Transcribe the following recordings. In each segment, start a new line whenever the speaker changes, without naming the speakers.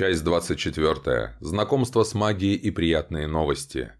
Часть 24. Знакомство с магией и приятные новости.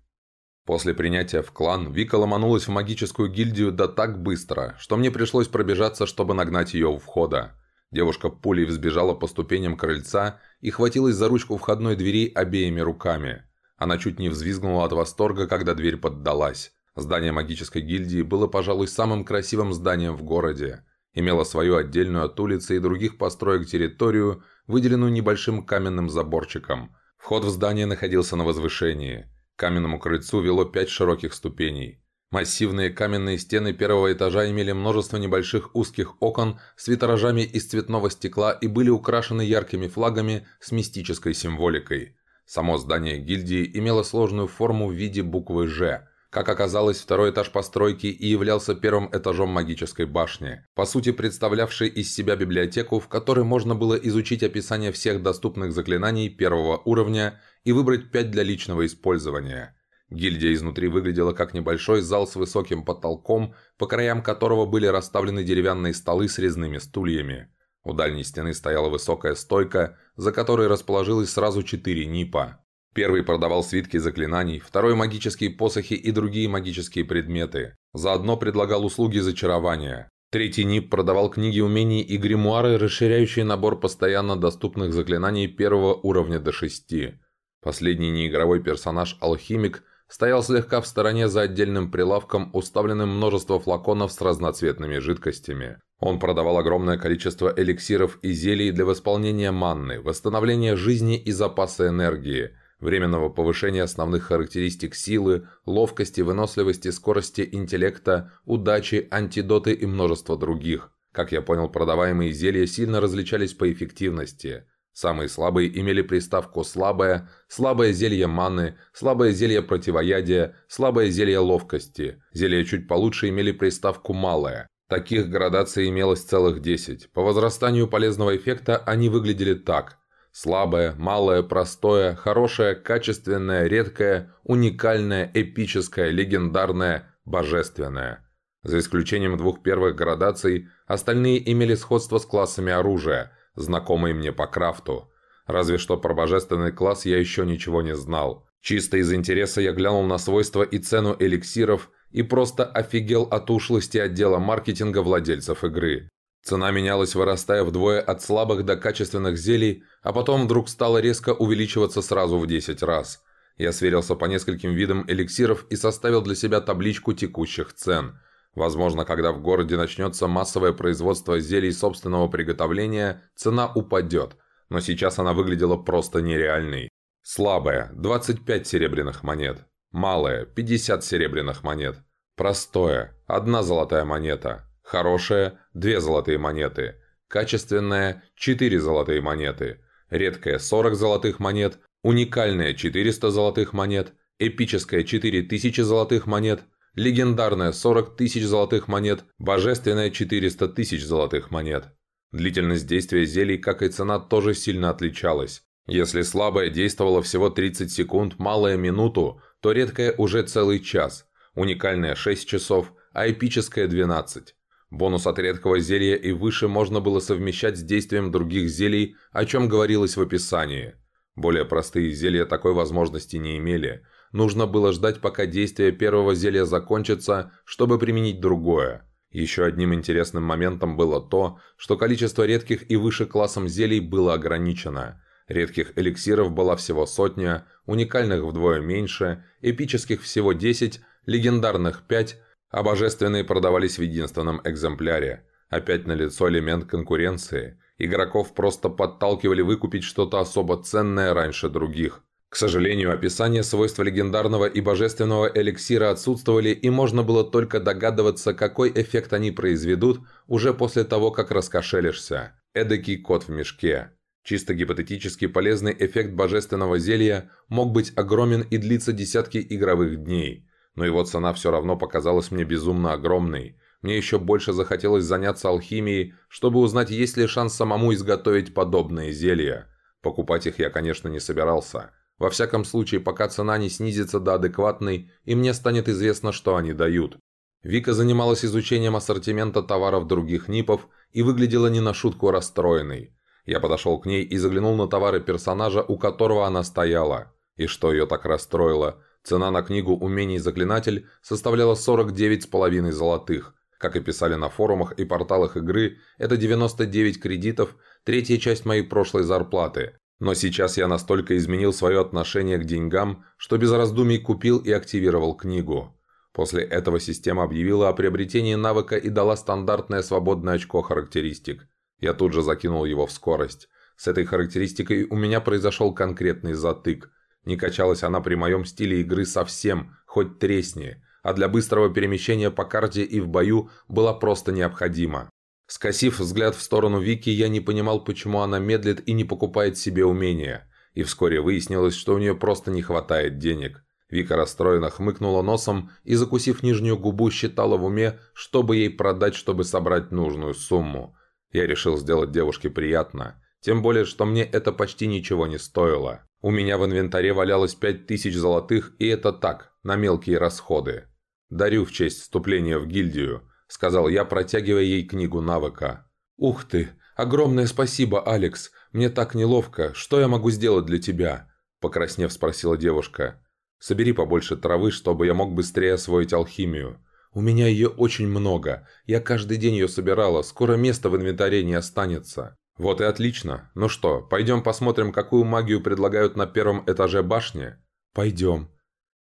После принятия в клан Вика ломанулась в магическую гильдию да так быстро, что мне пришлось пробежаться, чтобы нагнать ее у входа. Девушка пулей взбежала по ступеням крыльца и хватилась за ручку входной двери обеими руками. Она чуть не взвизгнула от восторга, когда дверь поддалась. Здание магической гильдии было, пожалуй, самым красивым зданием в городе. Имело свою отдельную от улицы и других построек территорию, выделенную небольшим каменным заборчиком. Вход в здание находился на возвышении. К каменному крыльцу вело пять широких ступеней. Массивные каменные стены первого этажа имели множество небольших узких окон с витражами из цветного стекла и были украшены яркими флагами с мистической символикой. Само здание гильдии имело сложную форму в виде буквы «Ж», как оказалось, второй этаж постройки и являлся первым этажом магической башни, по сути представлявшей из себя библиотеку, в которой можно было изучить описание всех доступных заклинаний первого уровня и выбрать пять для личного использования. Гильдия изнутри выглядела как небольшой зал с высоким потолком, по краям которого были расставлены деревянные столы с резными стульями. У дальней стены стояла высокая стойка, за которой расположилось сразу четыре НИПа. Первый продавал свитки заклинаний, второй – магические посохи и другие магические предметы. Заодно предлагал услуги зачарования. Третий НИП продавал книги умений и гримуары, расширяющие набор постоянно доступных заклинаний первого уровня до шести. Последний неигровой персонаж – алхимик – стоял слегка в стороне за отдельным прилавком, уставленным множество флаконов с разноцветными жидкостями. Он продавал огромное количество эликсиров и зелий для восполнения манны, восстановления жизни и запаса энергии – временного повышения основных характеристик силы, ловкости, выносливости, скорости, интеллекта, удачи, антидоты и множество других. Как я понял, продаваемые зелья сильно различались по эффективности. Самые слабые имели приставку «слабое», слабое зелье маны, слабое зелье противоядия, слабое зелье ловкости. Зелья чуть получше имели приставку «малое». Таких градаций имелось целых 10. По возрастанию полезного эффекта они выглядели так. Слабое, малое, простое, хорошее, качественное, редкое, уникальное, эпическое, легендарное, божественное. За исключением двух первых градаций, остальные имели сходство с классами оружия, знакомые мне по крафту. Разве что про божественный класс я еще ничего не знал. Чисто из интереса я глянул на свойства и цену эликсиров и просто офигел от ушлости отдела маркетинга владельцев игры. Цена менялась, вырастая вдвое от слабых до качественных зелий, а потом вдруг стала резко увеличиваться сразу в 10 раз. Я сверился по нескольким видам эликсиров и составил для себя табличку текущих цен. Возможно, когда в городе начнется массовое производство зелий собственного приготовления, цена упадет, но сейчас она выглядела просто нереальной. Слабая – 25 серебряных монет. Малая – 50 серебряных монет. Простое – одна золотая монета. Хорошее – 2 золотые монеты. Качественное – 4 золотые монеты. Редкое – 40 золотых монет. Уникальное – 400 золотых монет. Эпическое – 4000 золотых монет. Легендарное – 40 тысяч золотых монет. Божественное – 400 тысяч золотых монет. Длительность действия зелий, как и цена, тоже сильно отличалась. Если слабое действовало всего 30 секунд, малое – минуту, то редкое – уже целый час. Уникальное – 6 часов, а эпическое – 12. Бонус от редкого зелья и выше можно было совмещать с действием других зелий, о чем говорилось в описании. Более простые зелья такой возможности не имели. Нужно было ждать, пока действие первого зелья закончится, чтобы применить другое. Еще одним интересным моментом было то, что количество редких и выше классом зелий было ограничено. Редких эликсиров была всего сотня, уникальных вдвое меньше, эпических всего 10, легендарных 5, а божественные продавались в единственном экземпляре. Опять налицо элемент конкуренции. Игроков просто подталкивали выкупить что-то особо ценное раньше других. К сожалению, описание свойств легендарного и божественного эликсира отсутствовали, и можно было только догадываться, какой эффект они произведут уже после того, как раскошелишься. Эдакий кот в мешке. Чисто гипотетически полезный эффект божественного зелья мог быть огромен и длиться десятки игровых дней – но его цена все равно показалась мне безумно огромной. Мне еще больше захотелось заняться алхимией, чтобы узнать, есть ли шанс самому изготовить подобные зелья. Покупать их я, конечно, не собирался. Во всяком случае, пока цена не снизится до адекватной, и мне станет известно, что они дают. Вика занималась изучением ассортимента товаров других НИПов и выглядела не на шутку расстроенной. Я подошел к ней и заглянул на товары персонажа, у которого она стояла. И что ее так расстроило? Цена на книгу «Умений заклинатель» составляла 49,5 золотых. Как и писали на форумах и порталах игры, это 99 кредитов, третья часть моей прошлой зарплаты. Но сейчас я настолько изменил свое отношение к деньгам, что без раздумий купил и активировал книгу. После этого система объявила о приобретении навыка и дала стандартное свободное очко характеристик. Я тут же закинул его в скорость. С этой характеристикой у меня произошел конкретный затык. Не качалась она при моем стиле игры совсем, хоть тресни, а для быстрого перемещения по карте и в бою была просто необходима. Скосив взгляд в сторону Вики, я не понимал, почему она медлит и не покупает себе умения. И вскоре выяснилось, что у нее просто не хватает денег. Вика расстроенно хмыкнула носом и, закусив нижнюю губу, считала в уме, чтобы ей продать, чтобы собрать нужную сумму. Я решил сделать девушке приятно. Тем более, что мне это почти ничего не стоило. У меня в инвентаре валялось пять тысяч золотых, и это так, на мелкие расходы. «Дарю в честь вступления в гильдию», – сказал я, протягивая ей книгу навыка. «Ух ты! Огромное спасибо, Алекс! Мне так неловко. Что я могу сделать для тебя?» – покраснев спросила девушка. Собери побольше травы, чтобы я мог быстрее освоить алхимию. У меня ее очень много. Я каждый день ее собирала. Скоро места в инвентаре не останется. Вот и отлично. Ну что, пойдем посмотрим, какую магию предлагают на первом этаже башни? Пойдем.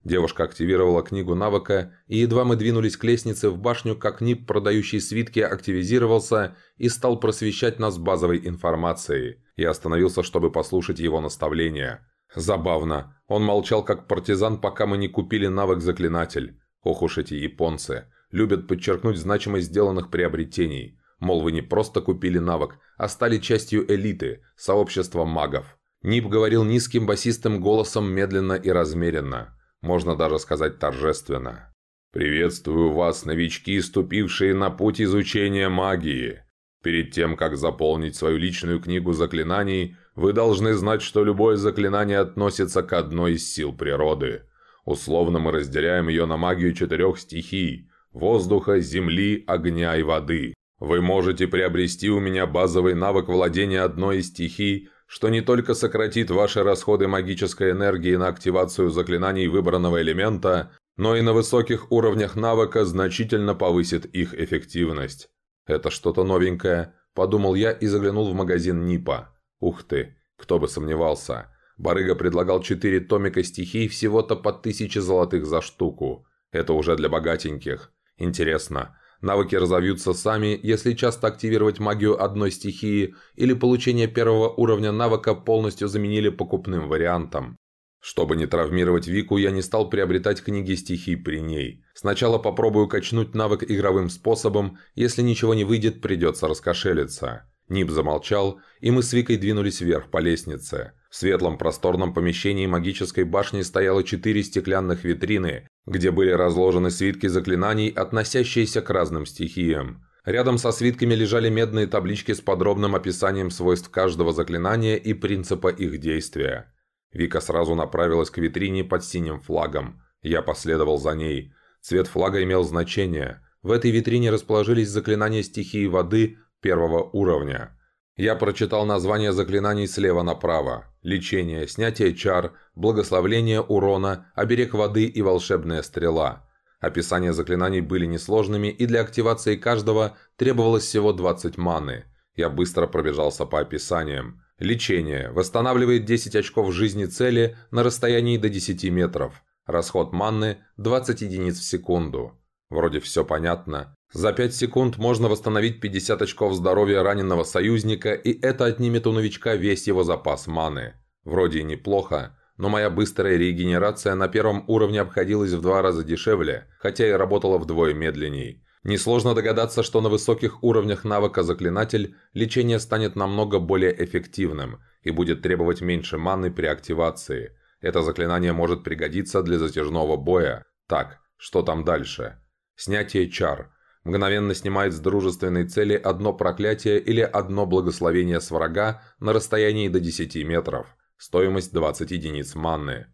Девушка активировала книгу навыка, и едва мы двинулись к лестнице в башню, как НИП, продающий свитки, активизировался и стал просвещать нас базовой информацией. Я остановился, чтобы послушать его наставления. Забавно. Он молчал как партизан, пока мы не купили навык заклинатель. Ох уж эти японцы. Любят подчеркнуть значимость сделанных приобретений. Мол, вы не просто купили навык, а стали частью элиты, сообщества магов. Нип говорил низким басистым голосом медленно и размеренно. Можно даже сказать торжественно. «Приветствую вас, новички, ступившие на путь изучения магии. Перед тем, как заполнить свою личную книгу заклинаний, вы должны знать, что любое заклинание относится к одной из сил природы. Условно мы разделяем ее на магию четырех стихий – воздуха, земли, огня и воды. Вы можете приобрести у меня базовый навык владения одной из стихий, что не только сократит ваши расходы магической энергии на активацию заклинаний выбранного элемента, но и на высоких уровнях навыка значительно повысит их эффективность. Это что-то новенькое, подумал я и заглянул в магазин Нипа. Ух ты, кто бы сомневался. Барыга предлагал четыре томика стихий всего-то по тысяче золотых за штуку. Это уже для богатеньких. Интересно, навыки разовьются сами, если часто активировать магию одной стихии, или получение первого уровня навыка полностью заменили покупным вариантом. Чтобы не травмировать Вику, я не стал приобретать книги стихий при ней. Сначала попробую качнуть навык игровым способом, если ничего не выйдет, придется раскошелиться. Нип замолчал, и мы с Викой двинулись вверх по лестнице. В светлом просторном помещении магической башни стояло четыре стеклянных витрины, где были разложены свитки заклинаний, относящиеся к разным стихиям. Рядом со свитками лежали медные таблички с подробным описанием свойств каждого заклинания и принципа их действия. Вика сразу направилась к витрине под синим флагом. Я последовал за ней. Цвет флага имел значение. В этой витрине расположились заклинания стихии воды, первого уровня. Я прочитал название заклинаний слева направо. Лечение, снятие чар, благословление урона, оберег воды и волшебная стрела. Описания заклинаний были несложными, и для активации каждого требовалось всего 20 маны. Я быстро пробежался по описаниям. Лечение. Восстанавливает 10 очков жизни цели на расстоянии до 10 метров. Расход манны 20 единиц в секунду. Вроде все понятно. За 5 секунд можно восстановить 50 очков здоровья раненого союзника, и это отнимет у новичка весь его запас маны. Вроде и неплохо, но моя быстрая регенерация на первом уровне обходилась в два раза дешевле, хотя и работала вдвое медленней. Несложно догадаться, что на высоких уровнях навыка «Заклинатель» лечение станет намного более эффективным и будет требовать меньше маны при активации. Это заклинание может пригодиться для затяжного боя. Так, что там дальше? Снятие чар – Мгновенно снимает с дружественной цели одно проклятие или одно благословение с врага на расстоянии до 10 метров. Стоимость 20 единиц манны.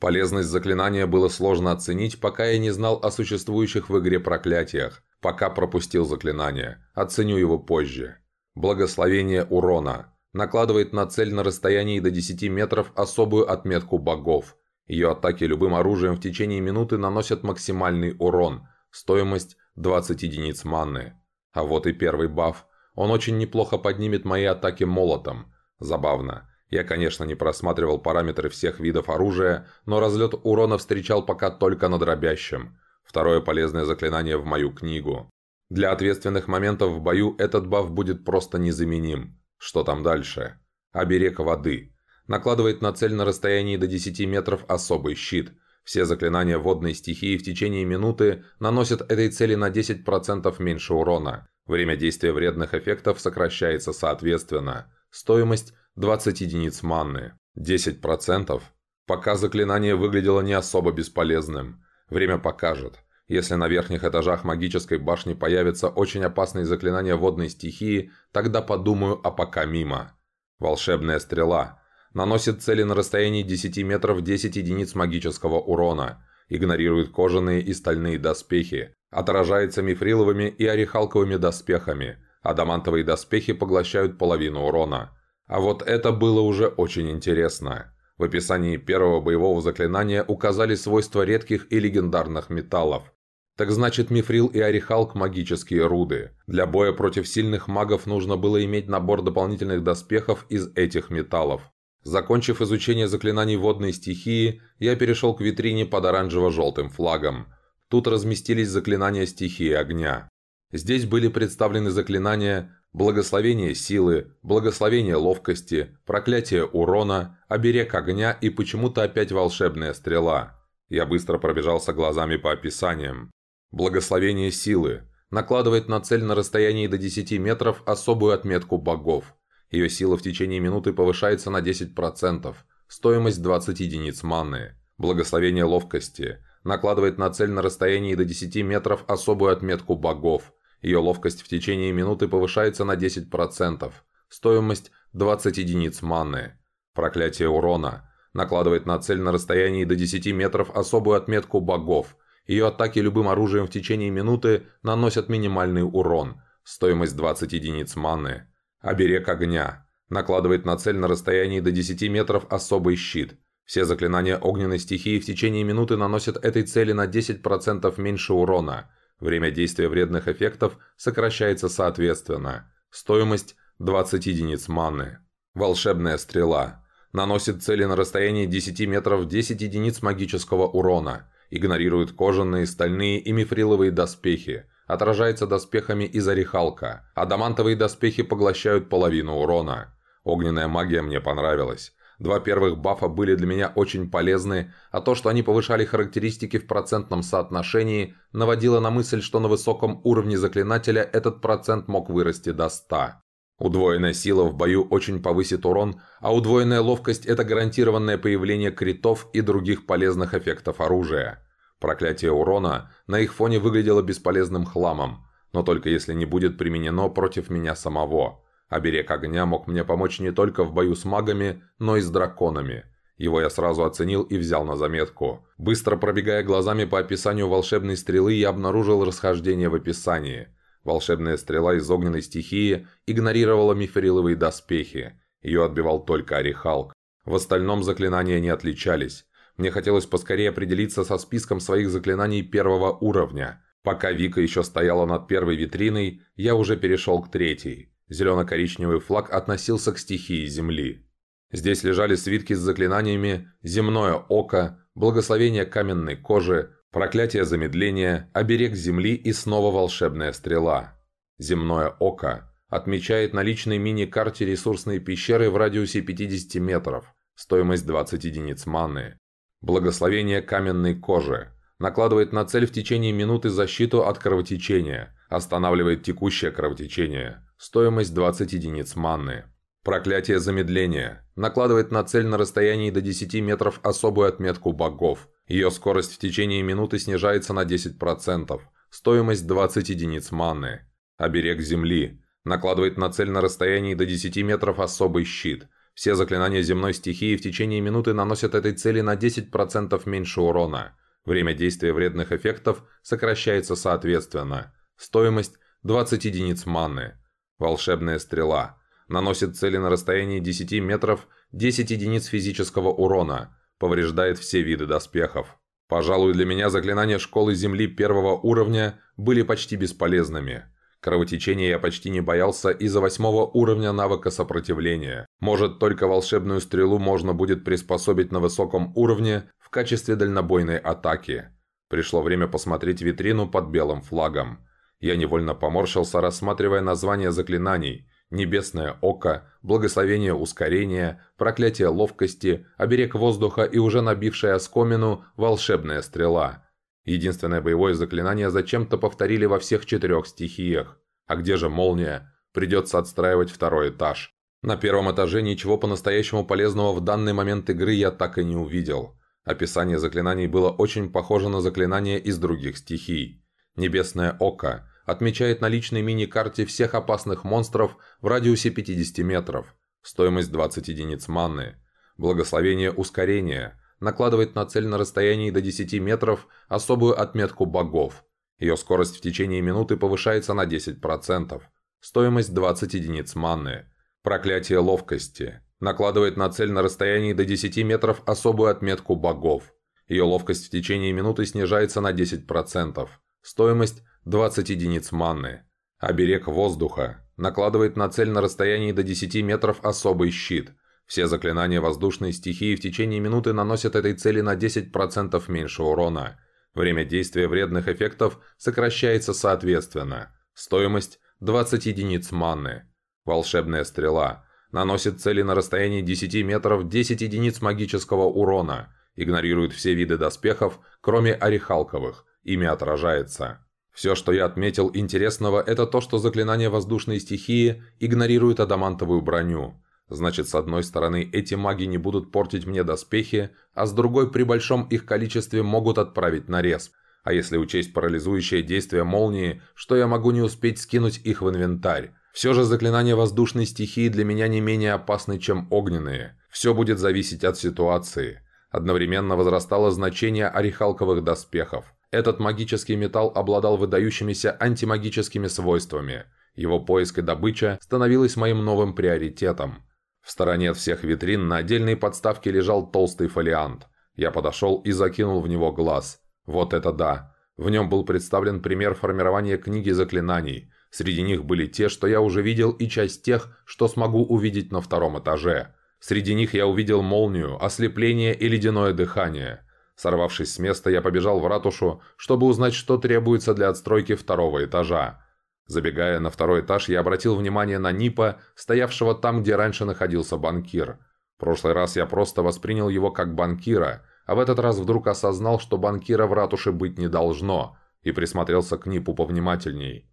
Полезность заклинания было сложно оценить, пока я не знал о существующих в игре проклятиях. Пока пропустил заклинание. Оценю его позже. Благословение урона. Накладывает на цель на расстоянии до 10 метров особую отметку богов. Ее атаки любым оружием в течение минуты наносят максимальный урон. Стоимость 20 единиц манны. А вот и первый баф. Он очень неплохо поднимет мои атаки молотом. Забавно. Я, конечно, не просматривал параметры всех видов оружия, но разлет урона встречал пока только на дробящем. Второе полезное заклинание в мою книгу. Для ответственных моментов в бою этот баф будет просто незаменим. Что там дальше? Оберег воды. Накладывает на цель на расстоянии до 10 метров особый щит. Все заклинания водной стихии в течение минуты наносят этой цели на 10% меньше урона. Время действия вредных эффектов сокращается соответственно. Стоимость 20 единиц манны. 10%. Пока заклинание выглядело не особо бесполезным. Время покажет. Если на верхних этажах магической башни появятся очень опасные заклинания водной стихии, тогда подумаю, а пока мимо. Волшебная стрела. Наносит цели на расстоянии 10 метров 10 единиц магического урона. Игнорирует кожаные и стальные доспехи. Отражается мифриловыми и орехалковыми доспехами. Адамантовые доспехи поглощают половину урона. А вот это было уже очень интересно. В описании первого боевого заклинания указали свойства редких и легендарных металлов. Так значит, мифрил и орехалк – магические руды. Для боя против сильных магов нужно было иметь набор дополнительных доспехов из этих металлов. Закончив изучение заклинаний водной стихии, я перешел к витрине под оранжево-желтым флагом. Тут разместились заклинания стихии огня. Здесь были представлены заклинания благословение силы, благословение ловкости, проклятие урона, оберег огня и почему-то опять волшебная стрела. Я быстро пробежался глазами по описаниям. Благословение силы. Накладывает на цель на расстоянии до 10 метров особую отметку богов. Ее сила в течение минуты повышается на 10%. Стоимость 20 единиц маны. Благословение ловкости. Накладывает на цель на расстоянии до 10 метров особую отметку богов. Ее ловкость в течение минуты повышается на 10%. Стоимость 20 единиц маны. Проклятие урона. Накладывает на цель на расстоянии до 10 метров особую отметку богов. Ее атаки любым оружием в течение минуты наносят минимальный урон. Стоимость 20 единиц маны. Оберег огня. Накладывает на цель на расстоянии до 10 метров особый щит. Все заклинания огненной стихии в течение минуты наносят этой цели на 10% меньше урона. Время действия вредных эффектов сокращается соответственно. Стоимость 20 единиц маны. Волшебная стрела. Наносит цели на расстоянии 10 метров 10 единиц магического урона. Игнорирует кожаные, стальные и мифриловые доспехи. Отражается доспехами из орехалка. Адамантовые доспехи поглощают половину урона. Огненная магия мне понравилась. Два первых бафа были для меня очень полезны, а то, что они повышали характеристики в процентном соотношении, наводило на мысль, что на высоком уровне заклинателя этот процент мог вырасти до 100. Удвоенная сила в бою очень повысит урон, а удвоенная ловкость – это гарантированное появление критов и других полезных эффектов оружия. Проклятие урона на их фоне выглядело бесполезным хламом, но только если не будет применено против меня самого – Оберег огня мог мне помочь не только в бою с магами, но и с драконами. Его я сразу оценил и взял на заметку. Быстро пробегая глазами по описанию волшебной стрелы, я обнаружил расхождение в описании. Волшебная стрела из огненной стихии игнорировала мифриловые доспехи. Ее отбивал только Орехалк. В остальном заклинания не отличались. Мне хотелось поскорее определиться со списком своих заклинаний первого уровня. Пока Вика еще стояла над первой витриной, я уже перешел к третьей. Зелено-коричневый флаг относился к стихии Земли. Здесь лежали свитки с заклинаниями «Земное око», «Благословение каменной кожи», «Проклятие замедления», «Оберег Земли» и снова «Волшебная стрела». «Земное око» отмечает на личной мини-карте ресурсные пещеры в радиусе 50 метров, стоимость 20 единиц маны. «Благословение каменной кожи» накладывает на цель в течение минуты защиту от кровотечения, останавливает текущее кровотечение. Стоимость 20 единиц манны. Проклятие замедления. Накладывает на цель на расстоянии до 10 метров особую отметку богов. Ее скорость в течение минуты снижается на 10%. Стоимость 20 единиц манны. Оберег земли. Накладывает на цель на расстоянии до 10 метров особый щит. Все заклинания земной стихии в течение минуты наносят этой цели на 10% меньше урона. Время действия вредных эффектов сокращается соответственно. Стоимость 20 единиц манны. Волшебная стрела. Наносит цели на расстоянии 10 метров 10 единиц физического урона. Повреждает все виды доспехов. Пожалуй, для меня заклинания школы Земли первого уровня были почти бесполезными. Кровотечения я почти не боялся из-за восьмого уровня навыка сопротивления. Может, только волшебную стрелу можно будет приспособить на высоком уровне в качестве дальнобойной атаки. Пришло время посмотреть витрину под белым флагом. Я невольно поморщился, рассматривая названия заклинаний. Небесное око, благословение ускорения, проклятие ловкости, оберег воздуха и уже набившая оскомину волшебная стрела – Единственное боевое заклинание зачем-то повторили во всех четырех стихиях. А где же молния? Придется отстраивать второй этаж. На первом этаже ничего по-настоящему полезного в данный момент игры я так и не увидел. Описание заклинаний было очень похоже на заклинания из других стихий. Небесное око отмечает на личной мини-карте всех опасных монстров в радиусе 50 метров. Стоимость 20 единиц маны. Благословение ускорения – накладывает на цель на расстоянии до 10 метров особую отметку богов. Ее скорость в течение минуты повышается на 10%. Стоимость 20 единиц манны. Проклятие ловкости. Накладывает на цель на расстоянии до 10 метров особую отметку богов. Ее ловкость в течение минуты снижается на 10%. Стоимость 20 единиц манны. Оберег воздуха. Накладывает на цель на расстоянии до 10 метров особый щит – все заклинания воздушной стихии в течение минуты наносят этой цели на 10% меньше урона. Время действия вредных эффектов сокращается соответственно. Стоимость – 20 единиц маны. Волшебная стрела. Наносит цели на расстоянии 10 метров 10 единиц магического урона. Игнорирует все виды доспехов, кроме орехалковых. Ими отражается. Все, что я отметил интересного, это то, что заклинание воздушной стихии игнорирует адамантовую броню. Значит, с одной стороны, эти маги не будут портить мне доспехи, а с другой, при большом их количестве, могут отправить на респ. А если учесть парализующее действие молнии, что я могу не успеть скинуть их в инвентарь? Все же заклинания воздушной стихии для меня не менее опасны, чем огненные. Все будет зависеть от ситуации. Одновременно возрастало значение орехалковых доспехов. Этот магический металл обладал выдающимися антимагическими свойствами. Его поиск и добыча становилась моим новым приоритетом. В стороне от всех витрин на отдельной подставке лежал толстый фолиант. Я подошел и закинул в него глаз. Вот это да! В нем был представлен пример формирования книги заклинаний. Среди них были те, что я уже видел, и часть тех, что смогу увидеть на втором этаже. Среди них я увидел молнию, ослепление и ледяное дыхание. Сорвавшись с места, я побежал в ратушу, чтобы узнать, что требуется для отстройки второго этажа. Забегая на второй этаж, я обратил внимание на Нипа, стоявшего там, где раньше находился банкир. В прошлый раз я просто воспринял его как банкира, а в этот раз вдруг осознал, что банкира в ратуше быть не должно, и присмотрелся к Нипу повнимательней.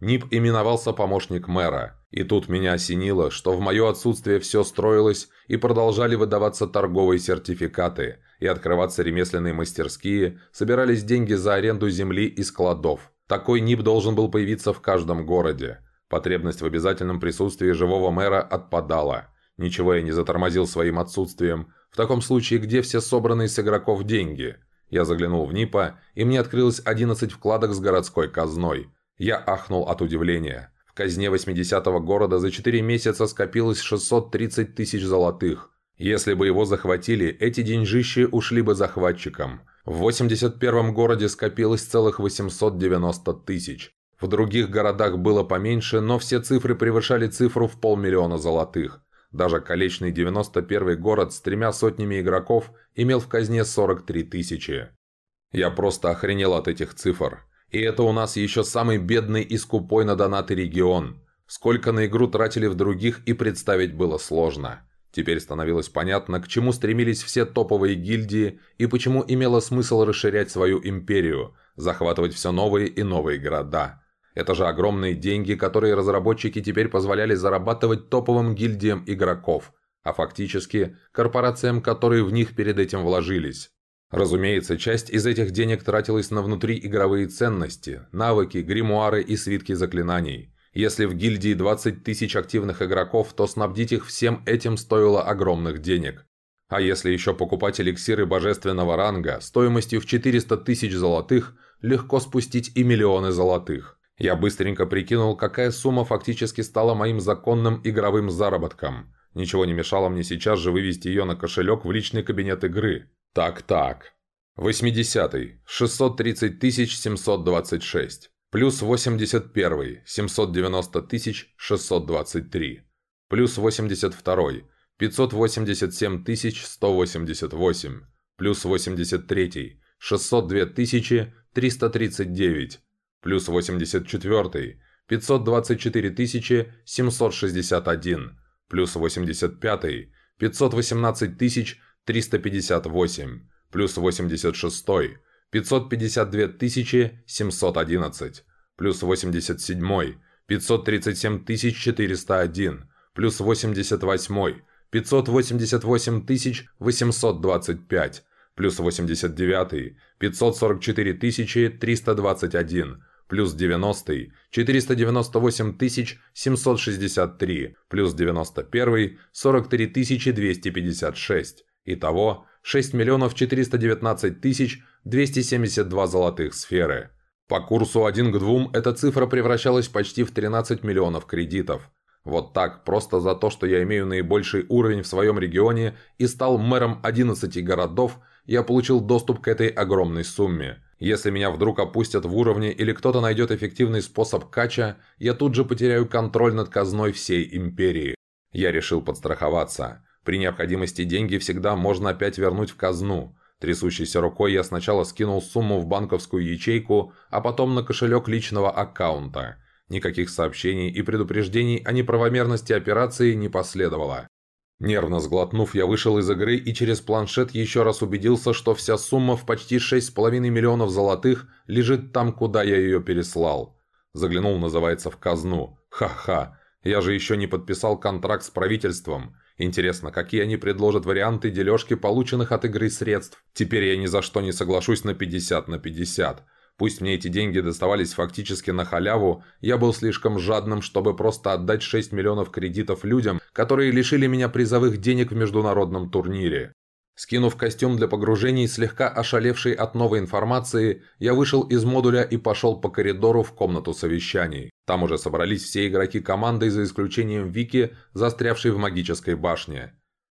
Нип именовался помощник мэра, и тут меня осенило, что в мое отсутствие все строилось и продолжали выдаваться торговые сертификаты, и открываться ремесленные мастерские, собирались деньги за аренду земли и складов. Такой НИП должен был появиться в каждом городе. Потребность в обязательном присутствии живого мэра отпадала. Ничего я не затормозил своим отсутствием. В таком случае, где все собранные с игроков деньги? Я заглянул в НИПа, и мне открылось 11 вкладок с городской казной. Я ахнул от удивления. В казне 80-го города за 4 месяца скопилось 630 тысяч золотых. Если бы его захватили, эти деньжищи ушли бы захватчикам. В 81-м городе скопилось целых 890 тысяч. В других городах было поменьше, но все цифры превышали цифру в полмиллиона золотых. Даже колечный 91-й город с тремя сотнями игроков имел в казне 43 тысячи. Я просто охренел от этих цифр. И это у нас еще самый бедный и скупой на донаты регион. Сколько на игру тратили в других и представить было сложно. Теперь становилось понятно, к чему стремились все топовые гильдии и почему имело смысл расширять свою империю, захватывать все новые и новые города. Это же огромные деньги, которые разработчики теперь позволяли зарабатывать топовым гильдиям игроков, а фактически корпорациям, которые в них перед этим вложились. Разумеется, часть из этих денег тратилась на внутриигровые ценности, навыки, гримуары и свитки заклинаний – если в гильдии 20 тысяч активных игроков, то снабдить их всем этим стоило огромных денег. А если еще покупать эликсиры божественного ранга стоимостью в 400 тысяч золотых, легко спустить и миллионы золотых. Я быстренько прикинул, какая сумма фактически стала моим законным игровым заработком. Ничего не мешало мне сейчас же вывести ее на кошелек в личный кабинет игры. Так-так. 80. 630 726. Плюс 81. 790 623. Плюс 82. 587 188. Плюс 83. 602 339. Плюс 84. 524 761. Плюс 85. 518 358 плюс 86, 552 711, плюс 87, 537 401, плюс 88, 588 825, плюс 89, 544 321, плюс 90, 498 763, плюс 91, 43 256. Итого 6 миллионов 419 тысяч 272 золотых сферы. По курсу 1 к 2 эта цифра превращалась почти в 13 миллионов кредитов. Вот так, просто за то, что я имею наибольший уровень в своем регионе и стал мэром 11 городов, я получил доступ к этой огромной сумме. Если меня вдруг опустят в уровне или кто-то найдет эффективный способ кача, я тут же потеряю контроль над казной всей империи. Я решил подстраховаться. При необходимости деньги всегда можно опять вернуть в казну. Трясущейся рукой я сначала скинул сумму в банковскую ячейку, а потом на кошелек личного аккаунта. Никаких сообщений и предупреждений о неправомерности операции не последовало. Нервно сглотнув, я вышел из игры и через планшет еще раз убедился, что вся сумма в почти 6,5 миллионов золотых лежит там, куда я ее переслал. Заглянул, называется, в казну. Ха-ха, я же еще не подписал контракт с правительством. Интересно, какие они предложат варианты дележки полученных от игры средств? Теперь я ни за что не соглашусь на 50 на 50. Пусть мне эти деньги доставались фактически на халяву, я был слишком жадным, чтобы просто отдать 6 миллионов кредитов людям, которые лишили меня призовых денег в международном турнире. Скинув костюм для погружений, слегка ошалевший от новой информации, я вышел из модуля и пошел по коридору в комнату совещаний. Там уже собрались все игроки команды, за исключением Вики, застрявшей в магической башне.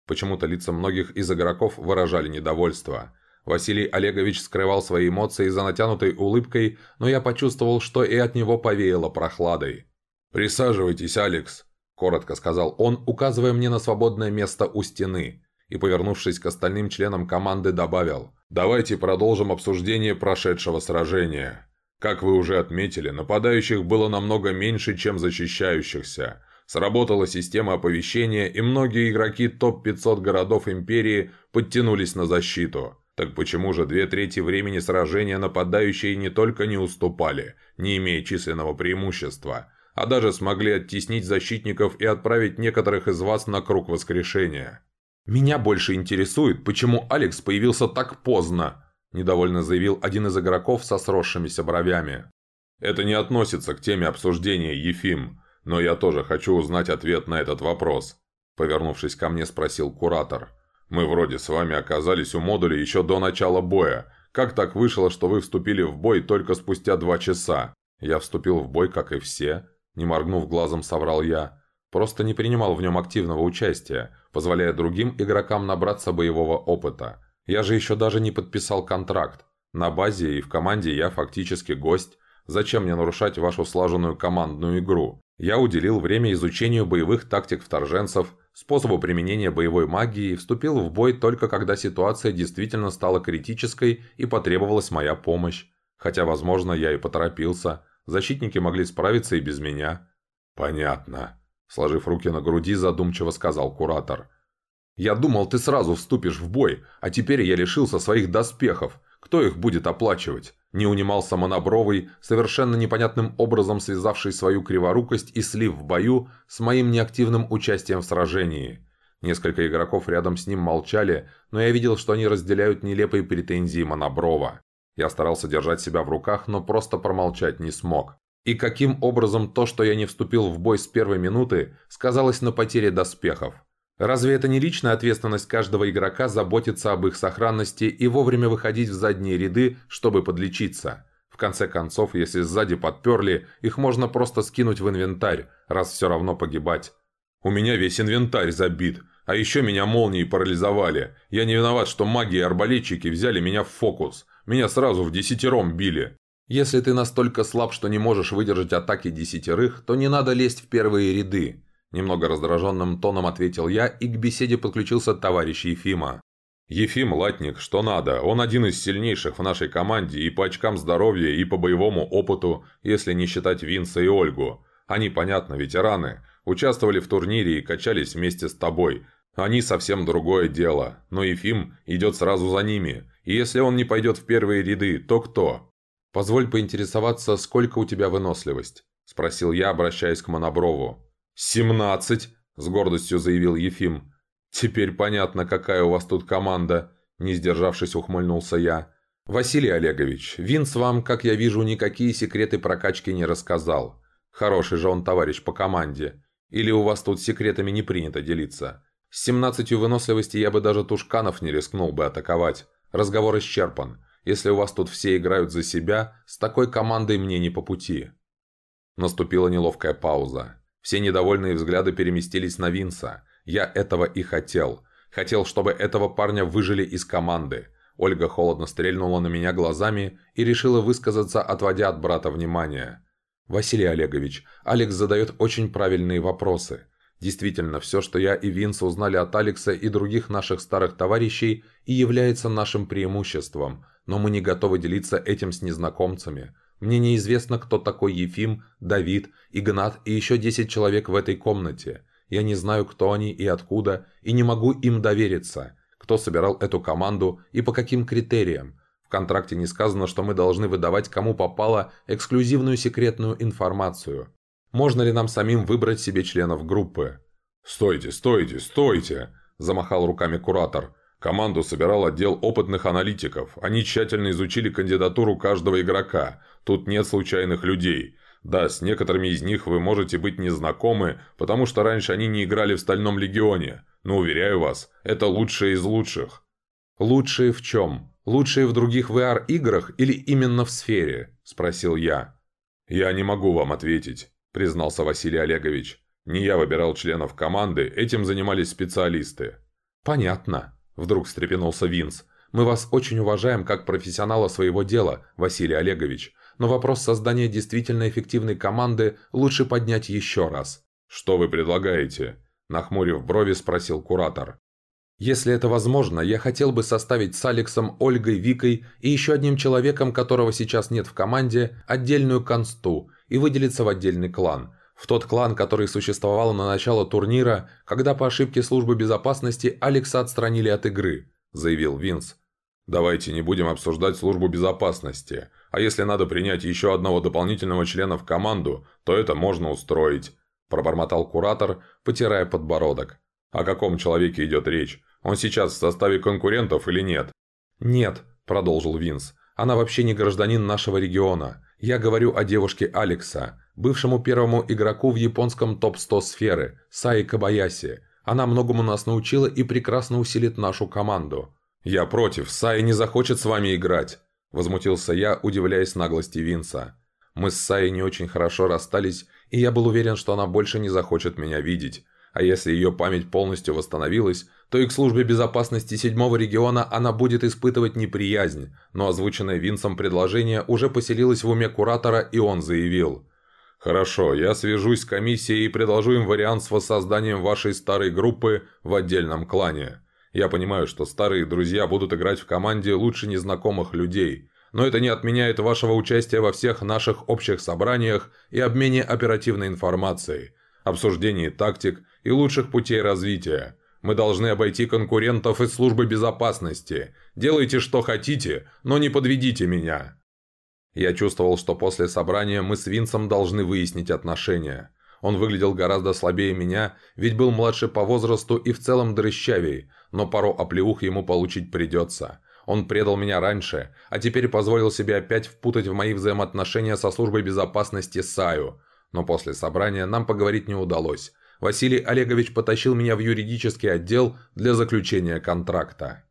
Почему-то лица многих из игроков выражали недовольство. Василий Олегович скрывал свои эмоции за натянутой улыбкой, но я почувствовал, что и от него повеяло прохладой. «Присаживайтесь, Алекс», – коротко сказал он, указывая мне на свободное место у стены и, повернувшись к остальным членам команды, добавил «Давайте продолжим обсуждение прошедшего сражения. Как вы уже отметили, нападающих было намного меньше, чем защищающихся. Сработала система оповещения, и многие игроки топ-500 городов Империи подтянулись на защиту». Так почему же две трети времени сражения нападающие не только не уступали, не имея численного преимущества, а даже смогли оттеснить защитников и отправить некоторых из вас на круг воскрешения? «Меня больше интересует, почему Алекс появился так поздно», – недовольно заявил один из игроков со сросшимися бровями. «Это не относится к теме обсуждения, Ефим, но я тоже хочу узнать ответ на этот вопрос», – повернувшись ко мне, спросил куратор. «Мы вроде с вами оказались у модуля еще до начала боя. Как так вышло, что вы вступили в бой только спустя два часа?» «Я вступил в бой, как и все», – не моргнув глазом, соврал я. Просто не принимал в нем активного участия, позволяя другим игрокам набраться боевого опыта. Я же еще даже не подписал контракт. На базе и в команде я фактически гость. Зачем мне нарушать вашу слаженную командную игру? Я уделил время изучению боевых тактик вторженцев, способу применения боевой магии и вступил в бой только когда ситуация действительно стала критической и потребовалась моя помощь. Хотя, возможно, я и поторопился. Защитники могли справиться и без меня. «Понятно», Сложив руки на груди, задумчиво сказал куратор. «Я думал, ты сразу вступишь в бой, а теперь я лишился своих доспехов. Кто их будет оплачивать?» Не унимался Монобровый, совершенно непонятным образом связавший свою криворукость и слив в бою с моим неактивным участием в сражении. Несколько игроков рядом с ним молчали, но я видел, что они разделяют нелепые претензии Моноброва. Я старался держать себя в руках, но просто промолчать не смог. И каким образом то, что я не вступил в бой с первой минуты, сказалось на потере доспехов? Разве это не личная ответственность каждого игрока заботиться об их сохранности и вовремя выходить в задние ряды, чтобы подлечиться? В конце концов, если сзади подперли, их можно просто скинуть в инвентарь, раз все равно погибать. У меня весь инвентарь забит, а еще меня молнией парализовали. Я не виноват, что маги и арбалетчики взяли меня в фокус. Меня сразу в десятером били. Если ты настолько слаб, что не можешь выдержать атаки десятерых, то не надо лезть в первые ряды. Немного раздраженным тоном ответил я, и к беседе подключился товарищ Ефима. Ефим Латник, что надо, он один из сильнейших в нашей команде и по очкам здоровья, и по боевому опыту, если не считать Винса и Ольгу. Они, понятно, ветераны, участвовали в турнире и качались вместе с тобой. Они совсем другое дело, но Ефим идет сразу за ними, и если он не пойдет в первые ряды, то кто? «Позволь поинтересоваться, сколько у тебя выносливость?» – спросил я, обращаясь к Моноброву. «Семнадцать!» – с гордостью заявил Ефим. «Теперь понятно, какая у вас тут команда», – не сдержавшись, ухмыльнулся я. «Василий Олегович, Винс вам, как я вижу, никакие секреты прокачки не рассказал. Хороший же он товарищ по команде. Или у вас тут секретами не принято делиться? С семнадцатью выносливости я бы даже Тушканов не рискнул бы атаковать. Разговор исчерпан. Если у вас тут все играют за себя, с такой командой мне не по пути». Наступила неловкая пауза. Все недовольные взгляды переместились на Винса – я этого и хотел. Хотел, чтобы этого парня выжили из команды. Ольга холодно стрельнула на меня глазами и решила высказаться, отводя от брата внимание. «Василий Олегович, Алекс задает очень правильные вопросы. Действительно, все, что я и Винс узнали от Алекса и других наших старых товарищей, и является нашим преимуществом, но мы не готовы делиться этим с незнакомцами. Мне неизвестно, кто такой Ефим, Давид, Игнат и еще 10 человек в этой комнате. Я не знаю, кто они и откуда, и не могу им довериться. Кто собирал эту команду и по каким критериям. В контракте не сказано, что мы должны выдавать кому попало эксклюзивную секретную информацию. Можно ли нам самим выбрать себе членов группы? «Стойте, стойте, стойте!» – замахал руками куратор. Команду собирал отдел опытных аналитиков. Они тщательно изучили кандидатуру каждого игрока. Тут нет случайных людей. Да, с некоторыми из них вы можете быть незнакомы, потому что раньше они не играли в Стальном Легионе, но, уверяю вас, это лучшие из лучших». «Лучшие в чем? Лучшие в других VR-играх или именно в сфере?» – спросил я. «Я не могу вам ответить», – признался Василий Олегович. «Не я выбирал членов команды, этим занимались специалисты». «Понятно», – вдруг встрепенулся Винс. «Мы вас очень уважаем как профессионала своего дела, Василий Олегович но вопрос создания действительно эффективной команды лучше поднять еще раз. «Что вы предлагаете?» – нахмурив брови, спросил куратор. «Если это возможно, я хотел бы составить с Алексом, Ольгой, Викой и еще одним человеком, которого сейчас нет в команде, отдельную консту и выделиться в отдельный клан. В тот клан, который существовал на начало турнира, когда по ошибке службы безопасности Алекса отстранили от игры», – заявил Винс. «Давайте не будем обсуждать службу безопасности. А если надо принять еще одного дополнительного члена в команду, то это можно устроить», – пробормотал куратор, потирая подбородок. «О каком человеке идет речь? Он сейчас в составе конкурентов или нет?» «Нет», – продолжил Винс. «Она вообще не гражданин нашего региона. Я говорю о девушке Алекса, бывшему первому игроку в японском топ-100 сферы, Саи Кабаяси. Она многому нас научила и прекрасно усилит нашу команду». «Я против, Саи не захочет с вами играть», Возмутился я, удивляясь наглости Винса. Мы с Саей не очень хорошо расстались, и я был уверен, что она больше не захочет меня видеть. А если ее память полностью восстановилась, то и к службе безопасности седьмого региона она будет испытывать неприязнь, но озвученное Винсом предложение уже поселилось в уме куратора, и он заявил. «Хорошо, я свяжусь с комиссией и предложу им вариант с воссозданием вашей старой группы в отдельном клане. Я понимаю, что старые друзья будут играть в команде лучше незнакомых людей, но это не отменяет вашего участия во всех наших общих собраниях и обмене оперативной информацией, обсуждении тактик и лучших путей развития. Мы должны обойти конкурентов из службы безопасности. Делайте, что хотите, но не подведите меня». Я чувствовал, что после собрания мы с Винсом должны выяснить отношения. Он выглядел гораздо слабее меня, ведь был младше по возрасту и в целом дрыщавей, но пару оплеух ему получить придется. Он предал меня раньше, а теперь позволил себе опять впутать в мои взаимоотношения со службой безопасности САЮ. Но после собрания нам поговорить не удалось. Василий Олегович потащил меня в юридический отдел для заключения контракта.